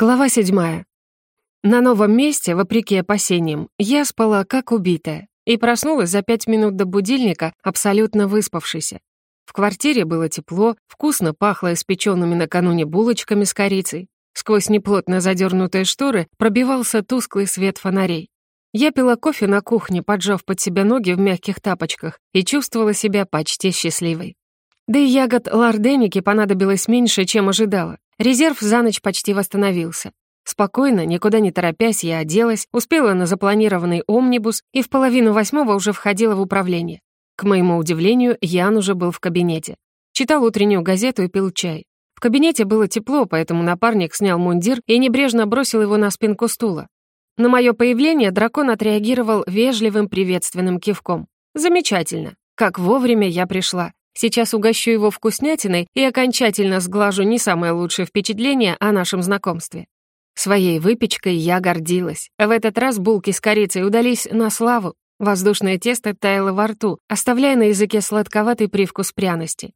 Глава седьмая. На новом месте, вопреки опасениям, я спала как убитая и проснулась за пять минут до будильника, абсолютно выспавшейся. В квартире было тепло, вкусно пахло испеченными накануне булочками с корицей. Сквозь неплотно задернутые шторы пробивался тусклый свет фонарей. Я пила кофе на кухне, поджав под себя ноги в мягких тапочках, и чувствовала себя почти счастливой. Да и ягод ларденики понадобилось меньше, чем ожидала. Резерв за ночь почти восстановился. Спокойно, никуда не торопясь, я оделась, успела на запланированный омнибус и в половину восьмого уже входила в управление. К моему удивлению, Ян уже был в кабинете. Читал утреннюю газету и пил чай. В кабинете было тепло, поэтому напарник снял мундир и небрежно бросил его на спинку стула. На мое появление дракон отреагировал вежливым приветственным кивком. «Замечательно. Как вовремя я пришла. Сейчас угощу его вкуснятиной и окончательно сглажу не самое лучшее впечатление о нашем знакомстве. Своей выпечкой я гордилась. В этот раз булки с корицей удались на славу. Воздушное тесто таяло во рту, оставляя на языке сладковатый привкус пряности.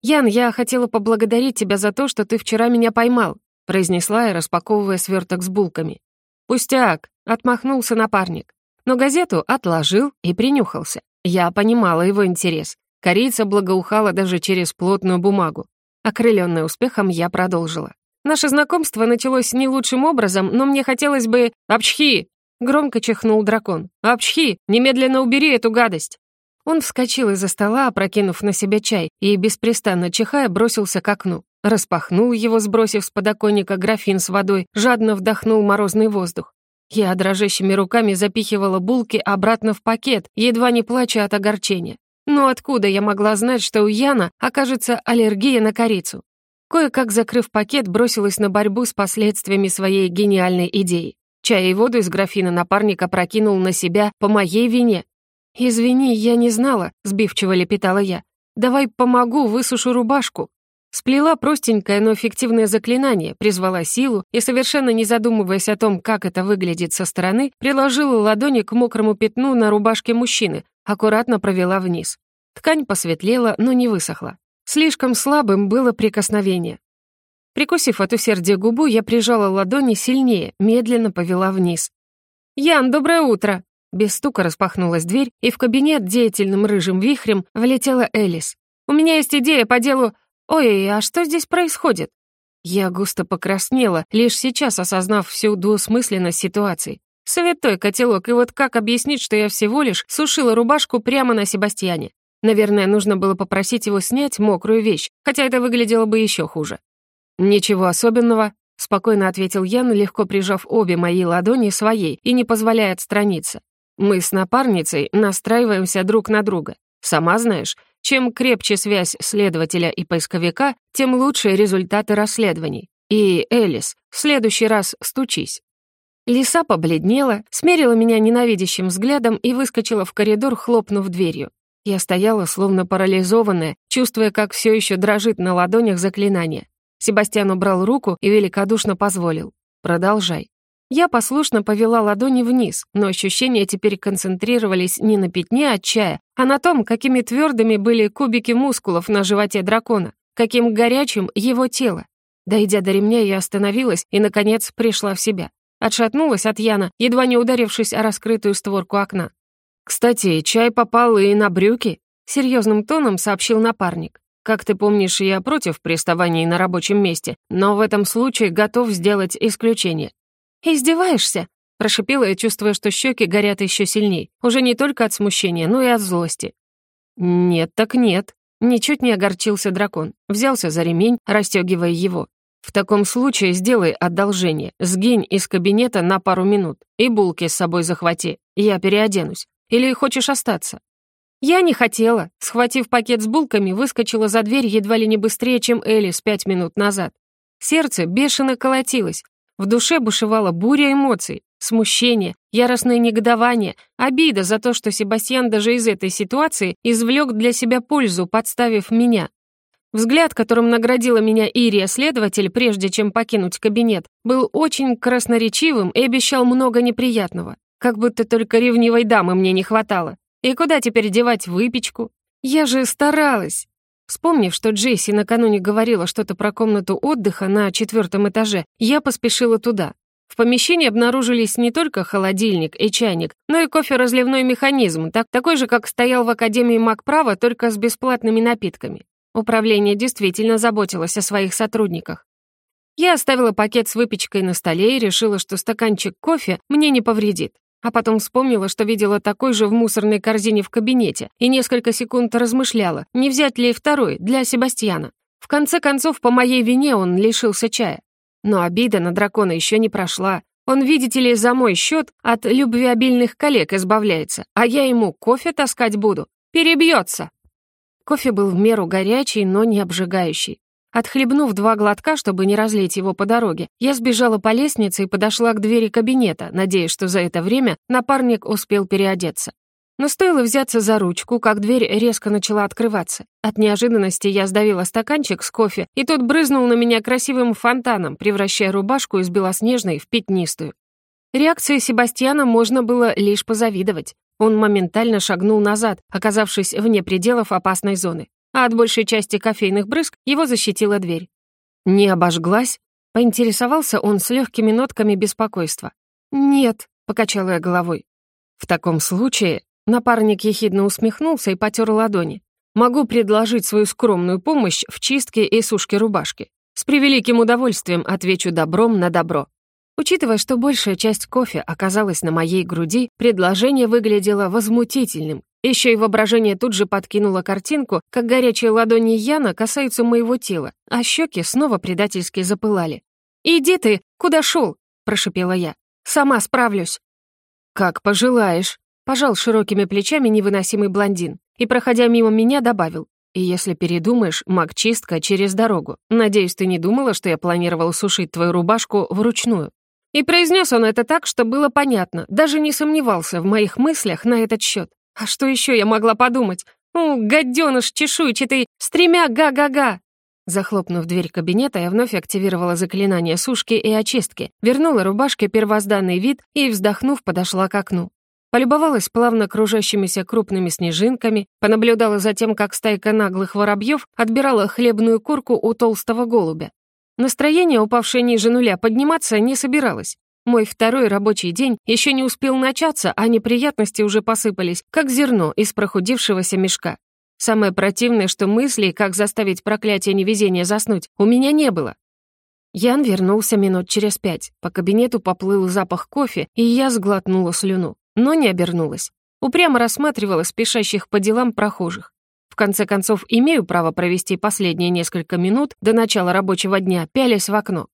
«Ян, я хотела поблагодарить тебя за то, что ты вчера меня поймал», произнесла я, распаковывая сверток с булками. «Пустяк», — отмахнулся напарник. Но газету отложил и принюхался. Я понимала его интерес. Корица благоухала даже через плотную бумагу. Окрыленная успехом, я продолжила. Наше знакомство началось не лучшим образом, но мне хотелось бы... «Апчхи!» — громко чихнул дракон. «Апчхи! Немедленно убери эту гадость!» Он вскочил из-за стола, опрокинув на себя чай, и, беспрестанно чихая, бросился к окну. Распахнул его, сбросив с подоконника графин с водой, жадно вдохнул морозный воздух. Я дрожащими руками запихивала булки обратно в пакет, едва не плача от огорчения. Но откуда я могла знать, что у Яна окажется аллергия на корицу? Кое-как закрыв пакет, бросилась на борьбу с последствиями своей гениальной идеи. Чай и воду из графина напарника прокинул на себя по моей вине. «Извини, я не знала», — сбивчиво лепетала я. «Давай помогу, высушу рубашку». Сплела простенькое, но эффективное заклинание, призвала силу и, совершенно не задумываясь о том, как это выглядит со стороны, приложила ладони к мокрому пятну на рубашке мужчины, аккуратно провела вниз. Ткань посветлела, но не высохла. Слишком слабым было прикосновение. Прикусив от усердия губу, я прижала ладони сильнее, медленно повела вниз. «Ян, доброе утро!» Без стука распахнулась дверь, и в кабинет деятельным рыжим вихрем влетела Элис. «У меня есть идея по делу... Ой, а что здесь происходит?» Я густо покраснела, лишь сейчас осознав всю двусмысленность ситуации. Святой котелок, и вот как объяснить, что я всего лишь сушила рубашку прямо на Себастьяне? Наверное, нужно было попросить его снять мокрую вещь, хотя это выглядело бы еще хуже. «Ничего особенного», — спокойно ответил Ян, легко прижав обе мои ладони своей и не позволяя отстраниться. «Мы с напарницей настраиваемся друг на друга. Сама знаешь, чем крепче связь следователя и поисковика, тем лучше результаты расследований. И, Элис, в следующий раз стучись. Лиса побледнела, смерила меня ненавидящим взглядом и выскочила в коридор, хлопнув дверью. Я стояла, словно парализованная, чувствуя, как все еще дрожит на ладонях заклинание. Себастьян убрал руку и великодушно позволил. «Продолжай». Я послушно повела ладони вниз, но ощущения теперь концентрировались не на пятне от чая, а на том, какими твердыми были кубики мускулов на животе дракона, каким горячим его тело. Дойдя до ремня, я остановилась и, наконец, пришла в себя. Отшатнулась от Яна, едва не ударившись о раскрытую створку окна. «Кстати, чай попал и на брюки», — серьезным тоном сообщил напарник. «Как ты помнишь, я против приставаний на рабочем месте, но в этом случае готов сделать исключение». «Издеваешься?» — прошипела я, чувствуя, что щеки горят еще сильней, уже не только от смущения, но и от злости. «Нет, так нет», — ничуть не огорчился дракон, взялся за ремень, расстегивая его. В таком случае сделай одолжение, сгинь из кабинета на пару минут и булки с собой захвати, я переоденусь. Или хочешь остаться?» Я не хотела. Схватив пакет с булками, выскочила за дверь едва ли не быстрее, чем Элис пять минут назад. Сердце бешено колотилось. В душе бушевала буря эмоций, смущение, яростное негодование, обида за то, что Себастьян даже из этой ситуации извлек для себя пользу, подставив меня. Взгляд, которым наградила меня Ирия следователь, прежде чем покинуть кабинет, был очень красноречивым и обещал много неприятного. Как будто только ревнивой дамы мне не хватало. И куда теперь девать выпечку? Я же старалась. Вспомнив, что Джейси накануне говорила что-то про комнату отдыха на четвертом этаже, я поспешила туда. В помещении обнаружились не только холодильник и чайник, но и кофе-разливной механизм, так, такой же, как стоял в Академии Макправа, только с бесплатными напитками. Управление действительно заботилось о своих сотрудниках. Я оставила пакет с выпечкой на столе и решила, что стаканчик кофе мне не повредит. А потом вспомнила, что видела такой же в мусорной корзине в кабинете, и несколько секунд размышляла, не взять ли второй для Себастьяна. В конце концов, по моей вине он лишился чая. Но обида на дракона еще не прошла. Он, видите ли, за мой счет от любвеобильных коллег избавляется, а я ему кофе таскать буду. Перебьется. Кофе был в меру горячий, но не обжигающий. Отхлебнув два глотка, чтобы не разлить его по дороге, я сбежала по лестнице и подошла к двери кабинета, надеясь, что за это время напарник успел переодеться. Но стоило взяться за ручку, как дверь резко начала открываться. От неожиданности я сдавила стаканчик с кофе, и тот брызнул на меня красивым фонтаном, превращая рубашку из белоснежной в пятнистую. Реакции Себастьяна можно было лишь позавидовать. Он моментально шагнул назад, оказавшись вне пределов опасной зоны а от большей части кофейных брызг его защитила дверь. «Не обожглась?» — поинтересовался он с легкими нотками беспокойства. «Нет», — покачала я головой. «В таком случае...» — напарник ехидно усмехнулся и потер ладони. «Могу предложить свою скромную помощь в чистке и сушке рубашки. С превеликим удовольствием отвечу добром на добро». Учитывая, что большая часть кофе оказалась на моей груди, предложение выглядело возмутительным еще и воображение тут же подкинуло картинку, как горячие ладони Яна касаются моего тела, а щеки снова предательски запылали. «Иди ты! Куда шел?» — прошипела я. «Сама справлюсь». «Как пожелаешь», — пожал широкими плечами невыносимый блондин и, проходя мимо меня, добавил. «И если передумаешь, маг-чистка через дорогу. Надеюсь, ты не думала, что я планировал сушить твою рубашку вручную?» И произнес он это так, что было понятно, даже не сомневался в моих мыслях на этот счет. А что еще я могла подумать? «У, гаденыш чешуйчатый, с тремя га-га-га!» Захлопнув дверь кабинета, я вновь активировала заклинание сушки и очистки, вернула рубашке первозданный вид и, вздохнув, подошла к окну. Полюбовалась плавно кружащимися крупными снежинками, понаблюдала за тем, как стайка наглых воробьев отбирала хлебную курку у толстого голубя. Настроение, упавшее ниже нуля, подниматься не собиралось. Мой второй рабочий день еще не успел начаться, а неприятности уже посыпались, как зерно из прохудившегося мешка. Самое противное, что мыслей, как заставить проклятие невезения заснуть, у меня не было. Ян вернулся минут через пять. По кабинету поплыл запах кофе, и я сглотнула слюну, но не обернулась. Упрямо рассматривала спешащих по делам прохожих. В конце концов, имею право провести последние несколько минут до начала рабочего дня, пялясь в окно.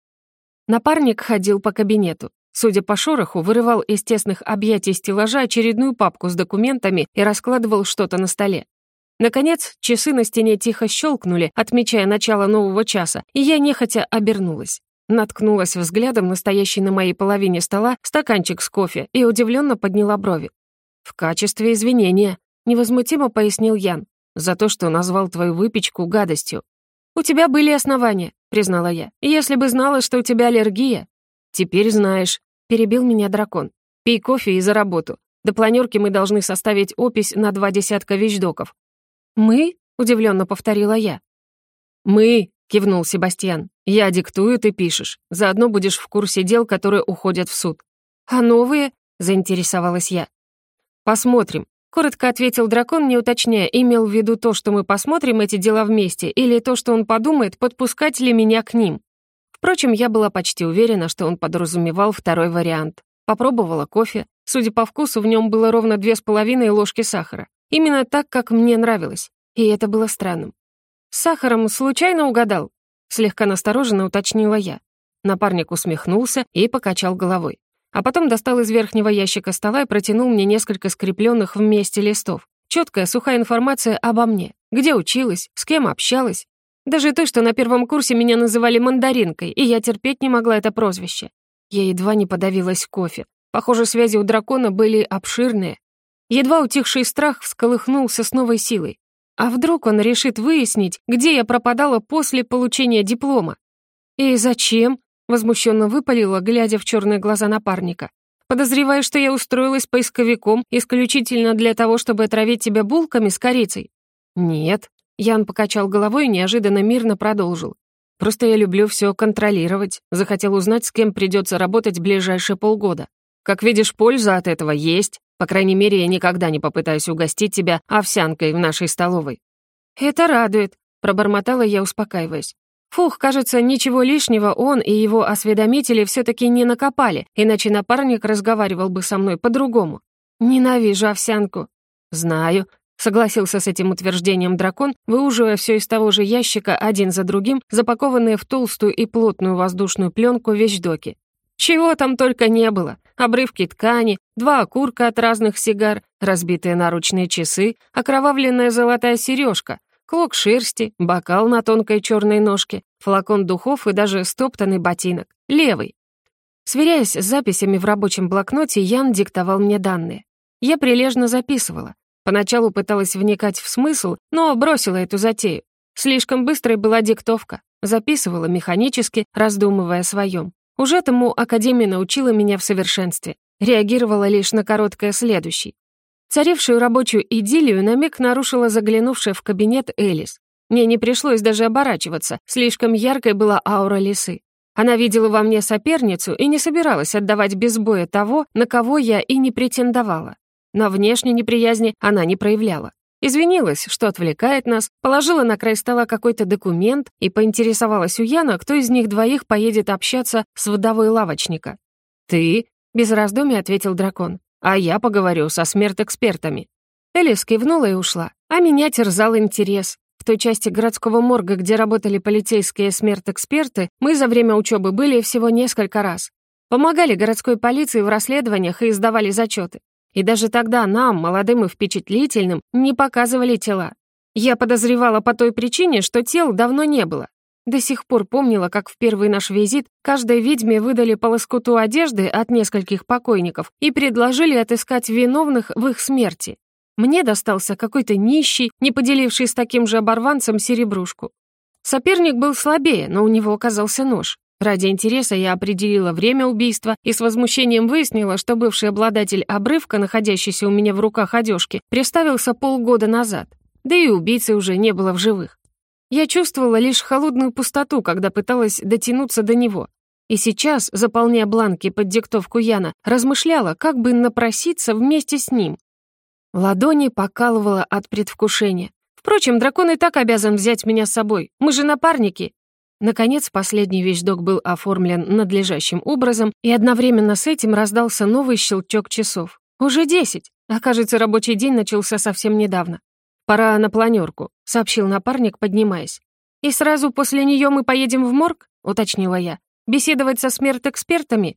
Напарник ходил по кабинету. Судя по шороху, вырывал из тесных объятий стеллажа очередную папку с документами и раскладывал что-то на столе. Наконец, часы на стене тихо щелкнули, отмечая начало нового часа, и я нехотя обернулась. Наткнулась взглядом на стоящий на моей половине стола стаканчик с кофе и удивленно подняла брови. «В качестве извинения», — невозмутимо пояснил Ян, «за то, что назвал твою выпечку гадостью». «У тебя были основания», — признала я. «Если бы знала, что у тебя аллергия». «Теперь знаешь», Перебил меня дракон. «Пей кофе и за работу. До планерки мы должны составить опись на два десятка вещдоков». «Мы?» — удивленно повторила я. «Мы», — кивнул Себастьян. «Я диктую, ты пишешь. Заодно будешь в курсе дел, которые уходят в суд». «А новые?» — заинтересовалась я. «Посмотрим», — коротко ответил дракон, не уточняя, имел в виду то, что мы посмотрим эти дела вместе, или то, что он подумает, подпускать ли меня к ним. Впрочем, я была почти уверена, что он подразумевал второй вариант. Попробовала кофе. Судя по вкусу, в нем было ровно две с половиной ложки сахара. Именно так, как мне нравилось. И это было странным. «С сахаром случайно угадал?» Слегка настороженно уточнила я. Напарник усмехнулся и покачал головой. А потом достал из верхнего ящика стола и протянул мне несколько скрепленных вместе листов. Четкая, сухая информация обо мне. Где училась, с кем общалась, даже то, что на первом курсе меня называли мандаринкой, и я терпеть не могла это прозвище. Я едва не подавилась кофе. Похоже, связи у дракона были обширные. Едва утихший страх всколыхнулся с новой силой. А вдруг он решит выяснить, где я пропадала после получения диплома? «И зачем?» — возмущенно выпалила, глядя в черные глаза напарника. «Подозреваю, что я устроилась поисковиком исключительно для того, чтобы отравить тебя булками с корицей?» «Нет», Ян покачал головой и неожиданно мирно продолжил. «Просто я люблю все контролировать. Захотел узнать, с кем придется работать ближайшие полгода. Как видишь, польза от этого есть. По крайней мере, я никогда не попытаюсь угостить тебя овсянкой в нашей столовой». «Это радует», — пробормотала я, успокаиваясь. Фух, кажется, ничего лишнего он и его осведомители все таки не накопали, иначе напарник разговаривал бы со мной по-другому. Ненавижу овсянку. Знаю, согласился с этим утверждением дракон, выуживая все из того же ящика один за другим, запакованные в толстую и плотную воздушную пленку вещдоки. Чего там только не было. Обрывки ткани, два окурка от разных сигар, разбитые наручные часы, окровавленная золотая сережка, клок шерсти, бокал на тонкой черной ножке, флакон духов и даже стоптанный ботинок. Левый. Сверяясь с записями в рабочем блокноте, Ян диктовал мне данные. Я прилежно записывала. Поначалу пыталась вникать в смысл, но бросила эту затею. Слишком быстрой была диктовка. Записывала механически, раздумывая о своем. Уже тому Академия научила меня в совершенстве. Реагировала лишь на короткое следующий. Царившую рабочую идиллию на миг нарушила заглянувшая в кабинет Элис. Мне не пришлось даже оборачиваться, слишком яркой была аура лисы. Она видела во мне соперницу и не собиралась отдавать без боя того, на кого я и не претендовала. На внешней неприязни она не проявляла. Извинилась, что отвлекает нас, положила на край стола какой-то документ и поинтересовалась у Яна, кто из них двоих поедет общаться с водовой лавочника. «Ты?» — без раздумий ответил дракон. А я поговорю со смертэкспертами». Элис кивнула и ушла, а меня терзал интерес. В той части городского морга, где работали полицейские смертэксперты, мы за время учебы были всего несколько раз. Помогали городской полиции в расследованиях и издавали зачеты. И даже тогда нам, молодым и впечатлительным, не показывали тела. Я подозревала по той причине, что тел давно не было. До сих пор помнила, как в первый наш визит каждой ведьме выдали по лоскуту одежды от нескольких покойников и предложили отыскать виновных в их смерти. Мне достался какой-то нищий, не поделивший с таким же оборванцем серебрушку. Соперник был слабее, но у него оказался нож. Ради интереса я определила время убийства и с возмущением выяснила, что бывший обладатель обрывка, находящийся у меня в руках одежки, приставился полгода назад. Да и убийцы уже не было в живых. Я чувствовала лишь холодную пустоту, когда пыталась дотянуться до него. И сейчас, заполняя бланки под диктовку Яна, размышляла, как бы напроситься вместе с ним. Ладони покалывала от предвкушения. Впрочем, дракон и так обязан взять меня с собой. Мы же напарники. Наконец, последний вещдок был оформлен надлежащим образом, и одновременно с этим раздался новый щелчок часов. Уже десять. Окажется, рабочий день начался совсем недавно. «Пора на планерку», — сообщил напарник, поднимаясь. «И сразу после нее мы поедем в морг?» — уточнила я. «Беседовать со смертэкспертами?»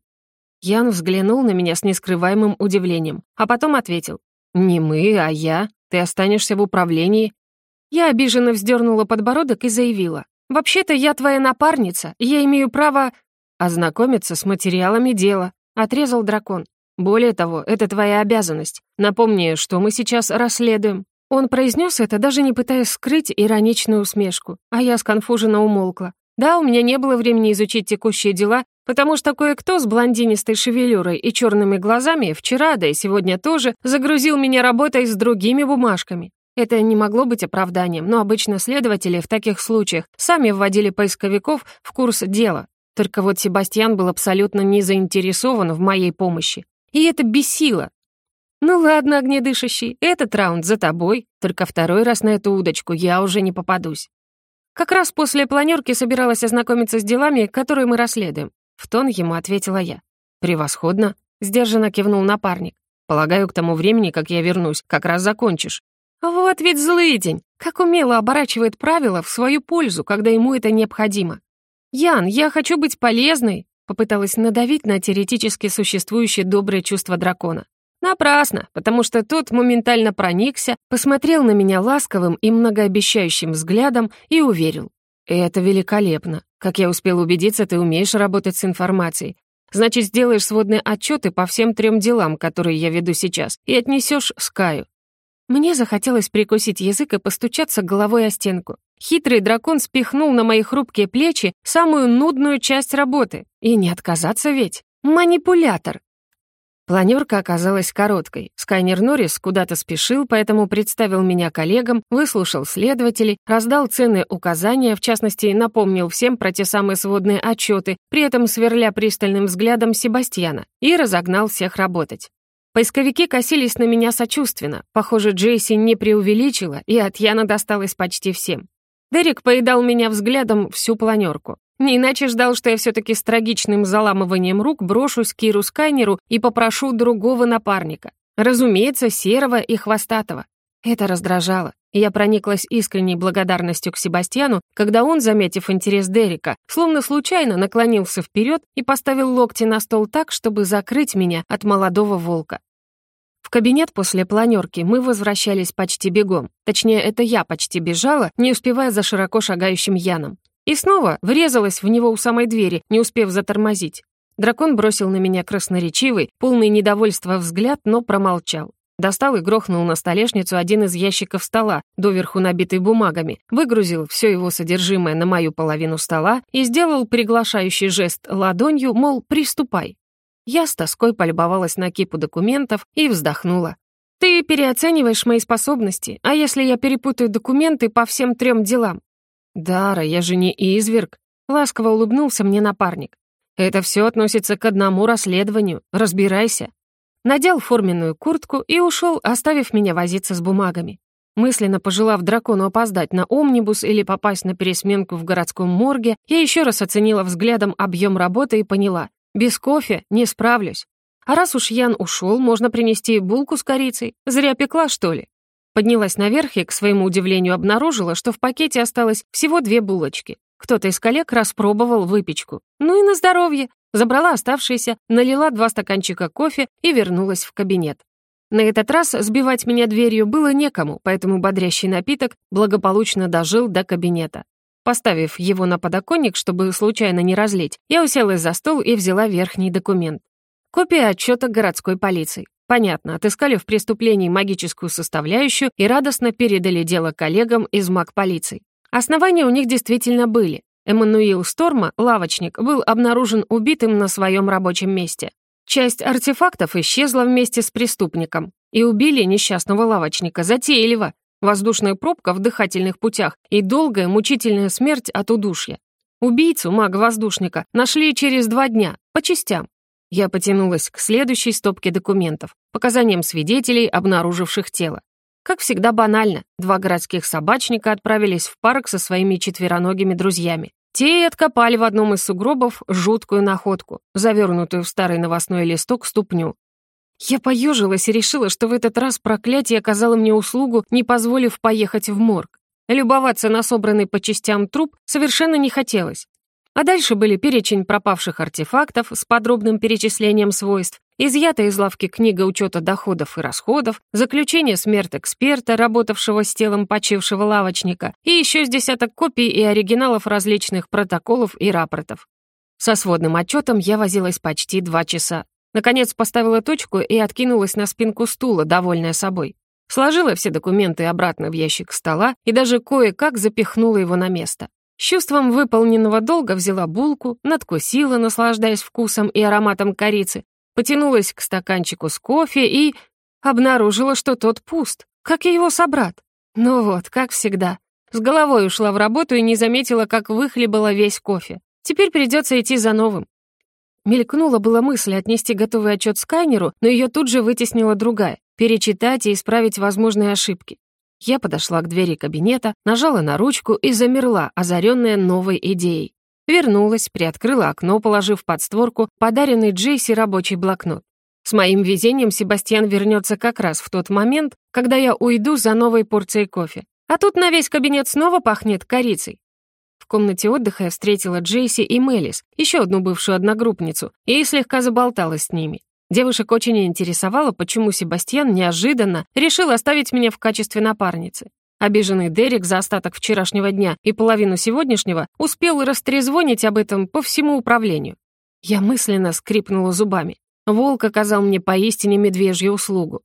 Ян взглянул на меня с нескрываемым удивлением, а потом ответил. «Не мы, а я. Ты останешься в управлении». Я обиженно вздернула подбородок и заявила. «Вообще-то я твоя напарница, я имею право...» «Ознакомиться с материалами дела», — отрезал дракон. «Более того, это твоя обязанность. Напомни, что мы сейчас расследуем. Он произнес это, даже не пытаясь скрыть ироничную усмешку, а я сконфуженно умолкла. Да, у меня не было времени изучить текущие дела, потому что кое-кто с блондинистой шевелюрой и черными глазами вчера, да и сегодня тоже, загрузил меня работой с другими бумажками. Это не могло быть оправданием, но обычно следователи в таких случаях сами вводили поисковиков в курс дела. Только вот Себастьян был абсолютно не заинтересован в моей помощи. И это бесило, «Ну ладно, огнедышащий, этот раунд за тобой, только второй раз на эту удочку я уже не попадусь». Как раз после планерки собиралась ознакомиться с делами, которые мы расследуем. В тон ему ответила я. «Превосходно», — сдержанно кивнул напарник. «Полагаю, к тому времени, как я вернусь, как раз закончишь». «Вот ведь злый день! Как умело оборачивает правила в свою пользу, когда ему это необходимо. Ян, я хочу быть полезной!» Попыталась надавить на теоретически существующее доброе чувство дракона. Напрасно, потому что тот моментально проникся, посмотрел на меня ласковым и многообещающим взглядом и уверил. «Это великолепно. Как я успел убедиться, ты умеешь работать с информацией. Значит, сделаешь сводные отчеты по всем трем делам, которые я веду сейчас, и отнесешь Скаю». Мне захотелось прикусить язык и постучаться головой о стенку. Хитрый дракон спихнул на мои хрупкие плечи самую нудную часть работы. И не отказаться ведь. Манипулятор. Планерка оказалась короткой. Скайнер Норрис куда-то спешил, поэтому представил меня коллегам, выслушал следователей, раздал ценные указания, в частности, напомнил всем про те самые сводные отчеты, при этом сверля пристальным взглядом Себастьяна, и разогнал всех работать. Поисковики косились на меня сочувственно. Похоже, Джейси не преувеличила, и от Яна досталось почти всем. Дерек поедал меня взглядом всю планерку. Не иначе ждал, что я все-таки с трагичным заламыванием рук брошусь к Киру Скайнеру и попрошу другого напарника. Разумеется, серого и хвостатого. Это раздражало. Я прониклась искренней благодарностью к Себастьяну, когда он, заметив интерес Дерека, словно случайно наклонился вперед и поставил локти на стол так, чтобы закрыть меня от молодого волка. Кабинет после планерки мы возвращались почти бегом. Точнее, это я почти бежала, не успевая за широко шагающим Яном. И снова врезалась в него у самой двери, не успев затормозить. Дракон бросил на меня красноречивый, полный недовольства взгляд, но промолчал. Достал и грохнул на столешницу один из ящиков стола, доверху набитый бумагами, выгрузил все его содержимое на мою половину стола и сделал приглашающий жест ладонью, мол, приступай. Я с тоской полюбовалась на кипу документов и вздохнула. «Ты переоцениваешь мои способности, а если я перепутаю документы по всем трем делам? «Дара, я же не изверг», — ласково улыбнулся мне напарник. «Это все относится к одному расследованию. Разбирайся». Надел форменную куртку и ушел, оставив меня возиться с бумагами. Мысленно пожелав дракону опоздать на омнибус или попасть на пересменку в городском морге, я еще раз оценила взглядом объем работы и поняла, без кофе не справлюсь. А раз уж Ян ушел, можно принести булку с корицей. Зря пекла, что ли? Поднялась наверх и, к своему удивлению, обнаружила, что в пакете осталось всего две булочки. Кто-то из коллег распробовал выпечку. Ну и на здоровье. Забрала оставшиеся, налила два стаканчика кофе и вернулась в кабинет. На этот раз сбивать меня дверью было некому, поэтому бодрящий напиток благополучно дожил до кабинета. Поставив его на подоконник, чтобы случайно не разлить, я уселась за стол и взяла верхний документ. Копия отчета городской полиции. Понятно, отыскали в преступлении магическую составляющую и радостно передали дело коллегам из маг-полиции. Основания у них действительно были. Эммануил Сторма, лавочник, был обнаружен убитым на своем рабочем месте. Часть артефактов исчезла вместе с преступником. И убили несчастного лавочника затейливо. Воздушная пробка в дыхательных путях и долгая мучительная смерть от удушья. Убийцу, мага-воздушника, нашли через два дня, по частям. Я потянулась к следующей стопке документов, показаниям свидетелей, обнаруживших тело. Как всегда банально, два городских собачника отправились в парк со своими четвероногими друзьями. Те и откопали в одном из сугробов жуткую находку, завернутую в старый новостной листок ступню. Я поежилась и решила, что в этот раз проклятие оказало мне услугу, не позволив поехать в морг. Любоваться на собранный по частям труп совершенно не хотелось. А дальше были перечень пропавших артефактов с подробным перечислением свойств, изъятая из лавки книга учета доходов и расходов, заключение смерть-эксперта, работавшего с телом почившего лавочника, и еще с десяток копий и оригиналов различных протоколов и рапортов. Со сводным отчетом я возилась почти два часа. Наконец поставила точку и откинулась на спинку стула, довольная собой. Сложила все документы обратно в ящик стола и даже кое-как запихнула его на место. С чувством выполненного долга взяла булку, надкусила, наслаждаясь вкусом и ароматом корицы, потянулась к стаканчику с кофе и... обнаружила, что тот пуст, как и его собрат. Ну вот, как всегда. С головой ушла в работу и не заметила, как выхлебала весь кофе. Теперь придется идти за новым. Мелькнула была мысль отнести готовый отчет скайнеру, но ее тут же вытеснила другая — перечитать и исправить возможные ошибки. Я подошла к двери кабинета, нажала на ручку и замерла, озаренная новой идеей. Вернулась, приоткрыла окно, положив под створку подаренный Джейси рабочий блокнот. С моим везением Себастьян вернется как раз в тот момент, когда я уйду за новой порцией кофе. А тут на весь кабинет снова пахнет корицей. Комнате отдыха я встретила Джейси и Мелис, еще одну бывшую одногруппницу, и слегка заболталась с ними. Девушек очень интересовало, почему Себастьян неожиданно решил оставить меня в качестве напарницы. Обиженный Дерек за остаток вчерашнего дня и половину сегодняшнего успел растрезвонить об этом по всему управлению. Я мысленно скрипнула зубами. Волк оказал мне поистине медвежью услугу.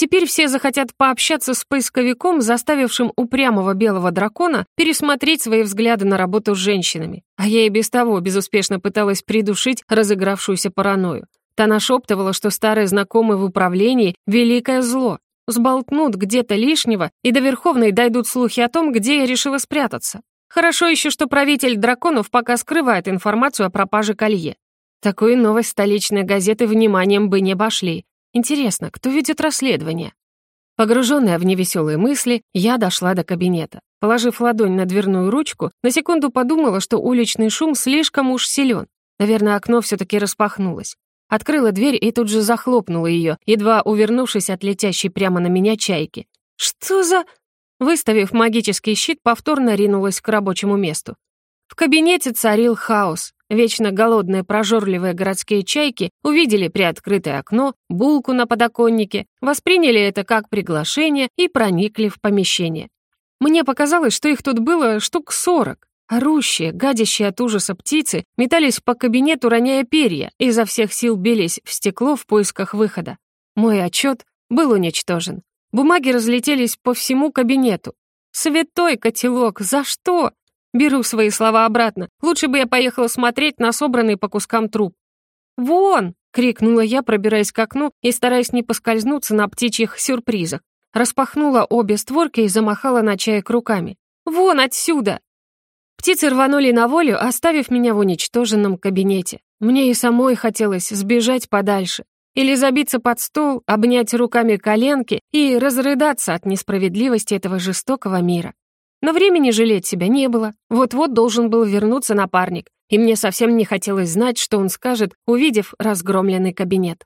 Теперь все захотят пообщаться с поисковиком, заставившим упрямого белого дракона пересмотреть свои взгляды на работу с женщинами. А я и без того безуспешно пыталась придушить разыгравшуюся паранойю. Та нашептывала, что старые знакомые в управлении — великое зло. Сболтнут где-то лишнего, и до Верховной дойдут слухи о том, где я решила спрятаться. Хорошо еще, что правитель драконов пока скрывает информацию о пропаже колье. Такую новость столичные газеты вниманием бы не обошли. Интересно, кто ведет расследование? Погруженная в невеселые мысли, я дошла до кабинета. Положив ладонь на дверную ручку, на секунду подумала, что уличный шум слишком уж силен. Наверное, окно все таки распахнулось. Открыла дверь и тут же захлопнула ее, едва увернувшись от летящей прямо на меня чайки. «Что за...» Выставив магический щит, повторно ринулась к рабочему месту. В кабинете царил хаос. Вечно голодные прожорливые городские чайки увидели приоткрытое окно, булку на подоконнике, восприняли это как приглашение и проникли в помещение. Мне показалось, что их тут было штук сорок. Орущие, гадящие от ужаса птицы метались по кабинету, роняя перья, и изо всех сил бились в стекло в поисках выхода. Мой отчет был уничтожен. Бумаги разлетелись по всему кабинету. «Святой котелок, за что?» Беру свои слова обратно. Лучше бы я поехала смотреть на собранный по кускам труп. «Вон!» — крикнула я, пробираясь к окну и стараясь не поскользнуться на птичьих сюрпризах. Распахнула обе створки и замахала на чаек руками. «Вон отсюда!» Птицы рванули на волю, оставив меня в уничтоженном кабинете. Мне и самой хотелось сбежать подальше. Или забиться под стол, обнять руками коленки и разрыдаться от несправедливости этого жестокого мира. Но времени жалеть себя не было. Вот-вот должен был вернуться напарник, и мне совсем не хотелось знать, что он скажет, увидев разгромленный кабинет.